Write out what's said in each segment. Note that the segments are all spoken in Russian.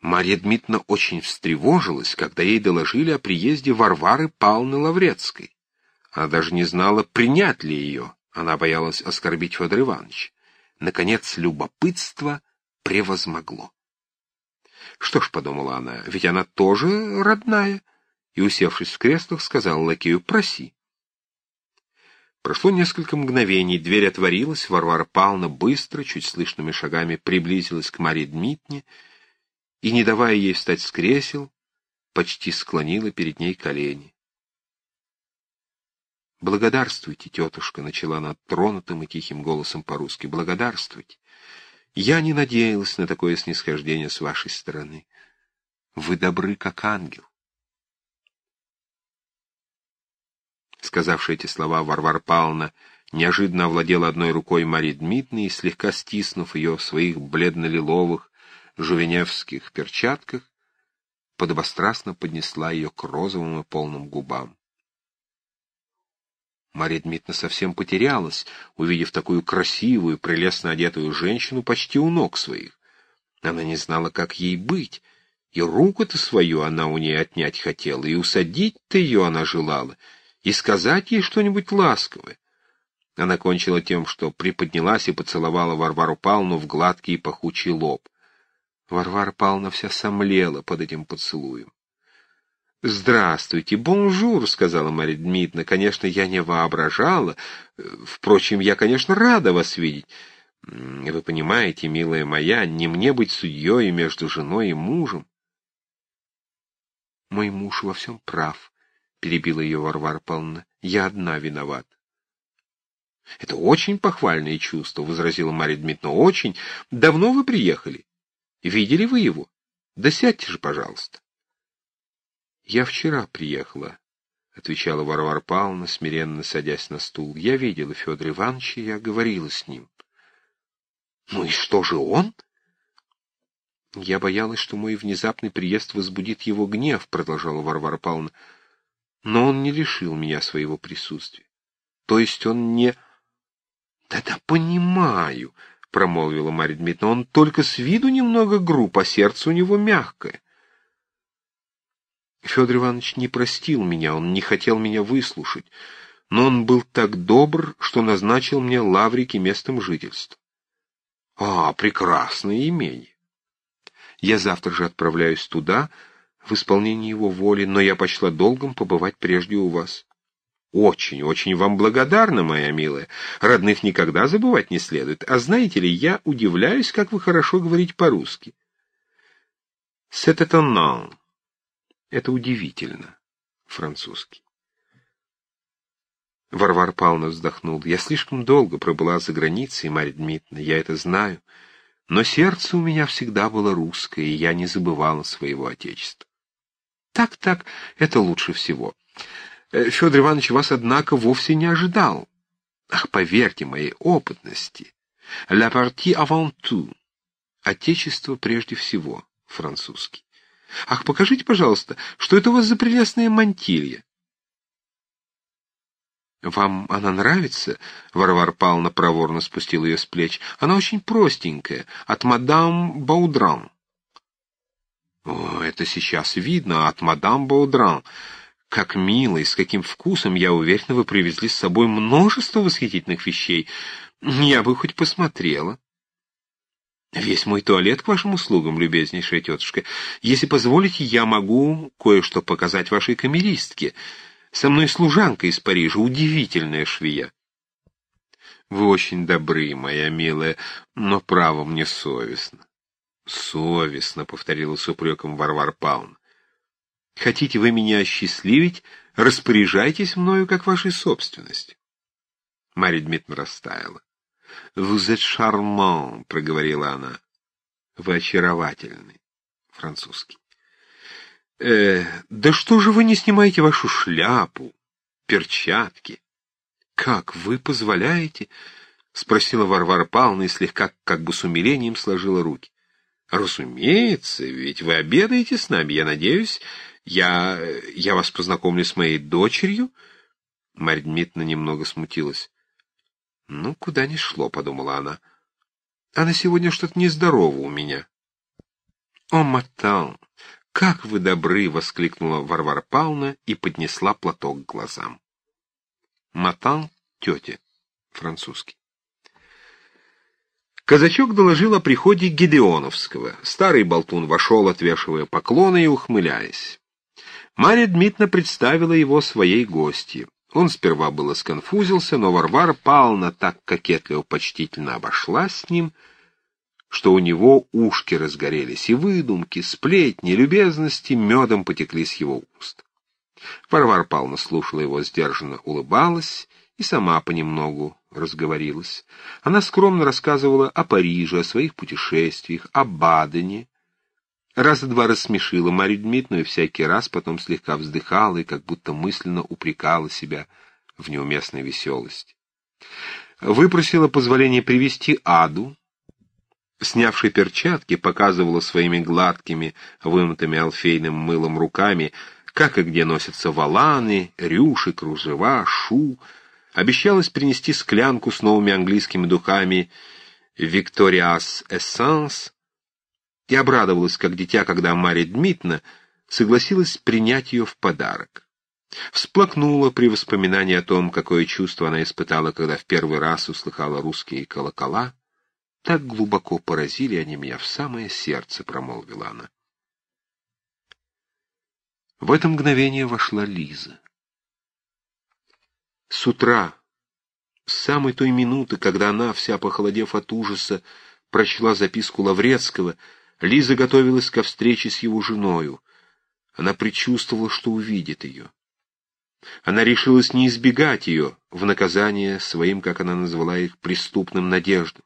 Марья Дмитриевна очень встревожилась, когда ей доложили о приезде Варвары Павловны Лаврецкой. Она даже не знала, принять ли ее. Она боялась оскорбить Федор Иванович. Наконец, любопытство превозмогло. Что ж, — подумала она, — ведь она тоже родная. И, усевшись в креслах, сказала лакею, — проси. Прошло несколько мгновений, дверь отворилась, Варвара Павловна быстро, чуть слышными шагами приблизилась к Марье Дмитриевне и, не давая ей встать с кресел, почти склонила перед ней колени. «Благодарствуйте, тетушка», — начала она тронутым и тихим голосом по-русски, — «благодарствуйте. Я не надеялась на такое снисхождение с вашей стороны. Вы добры, как ангел». Сказавши эти слова, Варвара Павловна неожиданно овладела одной рукой Марьи Дмитриевны и, слегка стиснув ее в своих бледно-лиловых жувеневских перчатках, подобострастно поднесла ее к розовым и полным губам. Марья Дмитриевна совсем потерялась, увидев такую красивую, прелестно одетую женщину почти у ног своих. Она не знала, как ей быть, и руку-то свою она у ней отнять хотела, и усадить-то ее она желала, и сказать ей что-нибудь ласковое. Она кончила тем, что приподнялась и поцеловала Варвару Павловну в гладкий и пахучий лоб. Варвара Павловна вся сомлела под этим поцелуем. «Здравствуйте, bonjour», — сказала Марья Дмитриевна. «Конечно, я не воображала. Впрочем, я, конечно, рада вас видеть. Вы понимаете, милая моя, не мне быть судьей между женой и мужем». «Мой муж во всем прав», — перебила ее Варвара Павловна. «Я одна виновата». «Это очень похвальное чувство», — возразила Марья Дмитриевна. «Очень. Давно вы приехали? Видели вы его? Да сядьте же, пожалуйста». «Я вчера приехала», — отвечала Варвара Павловна, смиренно садясь на стул. «Я видела Федора Ивановича, я говорила с ним». «Ну и что же он?» «Я боялась, что мой внезапный приезд возбудит его гнев», — продолжала Варвара Павловна. «Но он не лишил меня своего присутствия. То есть он не...» «Да-да, понимаю», — промолвила Марья Дмитриевна. «Он только с виду немного груб, а сердце у него мягкое». Федор Иванович не простил меня, он не хотел меня выслушать, но он был так добр, что назначил мне Лаврики местом жительства. А, прекрасное имение. Я завтра же отправляюсь туда, в исполнении его воли, но я почла долгом побывать прежде у вас. Очень, очень вам благодарна, моя милая. Родных никогда забывать не следует. А знаете ли, я удивляюсь, как вы хорошо говорите по-русски. C'est étonnant. Это удивительно. Французский. Варвар Павловна вздохнул. Я слишком долго пробыла за границей, Марья Дмитриевна, я это знаю. Но сердце у меня всегда было русское, и я не забывала своего отечества. Так, так, это лучше всего. Э, Федор Иванович вас, однако, вовсе не ожидал. Ах, поверьте моей опытности. La partie avant tout. Отечество прежде всего, французский. Ах, покажите, пожалуйста, что это у вас за прелестная мантилья? «Вам она нравится?» — Варвар Павловна проворно спустил ее с плеч. «Она очень простенькая, от мадам Баудран». «О, это сейчас видно, от мадам Баудран. Как мило и с каким вкусом, я уверена, вы привезли с собой множество восхитительных вещей. Я бы хоть посмотрела». Весь мой туалет к вашим услугам, любезнейшая тетушка. Если позволите, я могу кое-что показать вашей камеристке. Со мной служанка из Парижа, удивительная швея. Вы очень добры, моя милая, но право мне совестно. Совестно, — повторила с упреком Варвар Павловна. Хотите вы меня осчастливить, распоряжайтесь мною, как вашей собственностью. Марья Дмитриевна растаяла. «Vous êtes charmant», — проговорила она. «Вы очаровательны». Французский. «Э, да что же вы не снимаете вашу шляпу, перчатки?» «Как вы позволяете?» — спросила Варвара Павловна и слегка как бы с умилением сложила руки. «Разумеется, ведь вы обедаете с нами, я надеюсь. Я... я вас познакомлю с моей дочерью». Марья Дмитриевна немного смутилась. «Ну, куда ни шло», — подумала она. «А на сегодня что-то нездорово у меня». «О, Матан, как вы добры!» — воскликнула Варвара Павловна и поднесла платок к глазам. Матан — тетя, французский. Казачок доложил о приходе Гедеоновского. Старый болтун вошел, отвешивая поклоны и ухмыляясь. Марья Дмитриевна представила его своей гостье. Он сперва было сконфузился, но Варвара Павловна так кокетливо почтительно обошлась с ним, что у него ушки разгорелись, и выдумки, сплетни, любезности медом потекли с его уст. Варвара Павловна слушала его сдержанно, улыбалась и сама понемногу разговорилась. Она скромно рассказывала о Париже, о своих путешествиях, о Бадене. Раза два рассмешила Марию Дмитриевну и всякий раз потом слегка вздыхала и как будто мысленно упрекала себя в неуместной веселости. Выпросила позволение привести Аду, снявший перчатки, показывала своими гладкими, вымытыми алфейным мылом руками, как и где носятся валаны, рюши, кружева, шу, Обещалась принести склянку с новыми английскими духами «Victoria's Essence» и обрадовалась, как дитя, когда Марья Дмитриевна согласилась принять ее в подарок. Всплакнула при воспоминании о том, какое чувство она испытала, когда в первый раз услыхала русские колокола. Так глубоко поразили они меня в самое сердце, — промолвила она. В это мгновение вошла Лиза. С утра, с самой той минуты, когда она, вся похолодев от ужаса, прочла записку Лаврецкого, Лиза готовилась ко встрече с его женою. Она предчувствовала, что увидит ее. Она решилась не избегать ее в наказание своим, как она назвала их, преступным надеждам.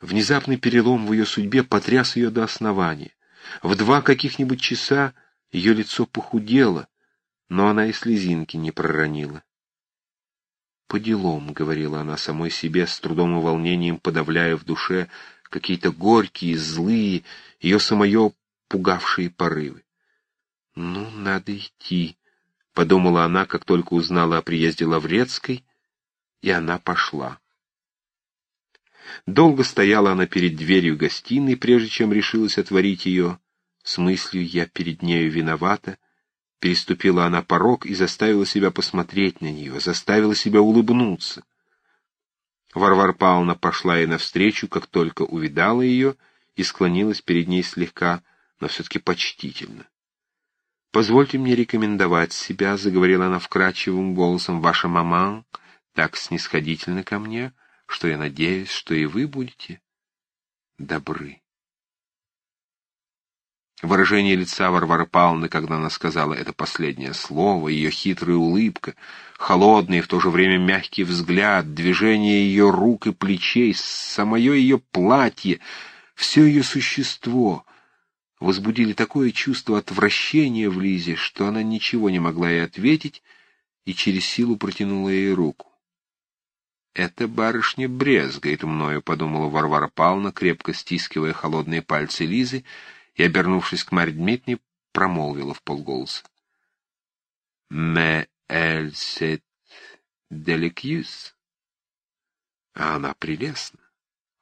Внезапный перелом в ее судьбе потряс ее до основания. В два каких-нибудь часа ее лицо похудело, но она и слезинки не проронила. «По делам», — говорила она самой себе, с трудом и волнением подавляя в душе какие-то горькие, злые, ее самое пугавшие порывы. «Ну, надо идти», — подумала она, как только узнала о приезде Лаврецкой, и она пошла. Долго стояла она перед дверью гостиной, прежде чем решилась отворить ее, с мыслью «я перед нею виновата», Переступила она порог и заставила себя посмотреть на нее, заставила себя улыбнуться. Варвара Павловна пошла ей навстречу, как только увидала ее, и склонилась перед ней слегка, но все-таки почтительно. «Позвольте мне рекомендовать себя», — заговорила она вкрадчивым голосом, — «ваша мама так снисходительна ко мне, что я надеюсь, что и вы будете добры». Выражение лица Варвары Павловны, когда она сказала это последнее слово, ее хитрая улыбка, холодный и в то же время мягкий взгляд, движение ее рук и плечей, самое ее платье, все ее существо возбудили такое чувство отвращения в Лизе, что она ничего не могла ей ответить и через силу протянула ей руку. «Это барышня брезгает мною», — подумала Варвара Павловна, крепко стискивая холодные пальцы Лизы, — и, обернувшись к Марье Дмитриевне, промолвила в полголоса. «Mais elle c'est délicieuse». А она прелестна,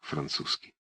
французский.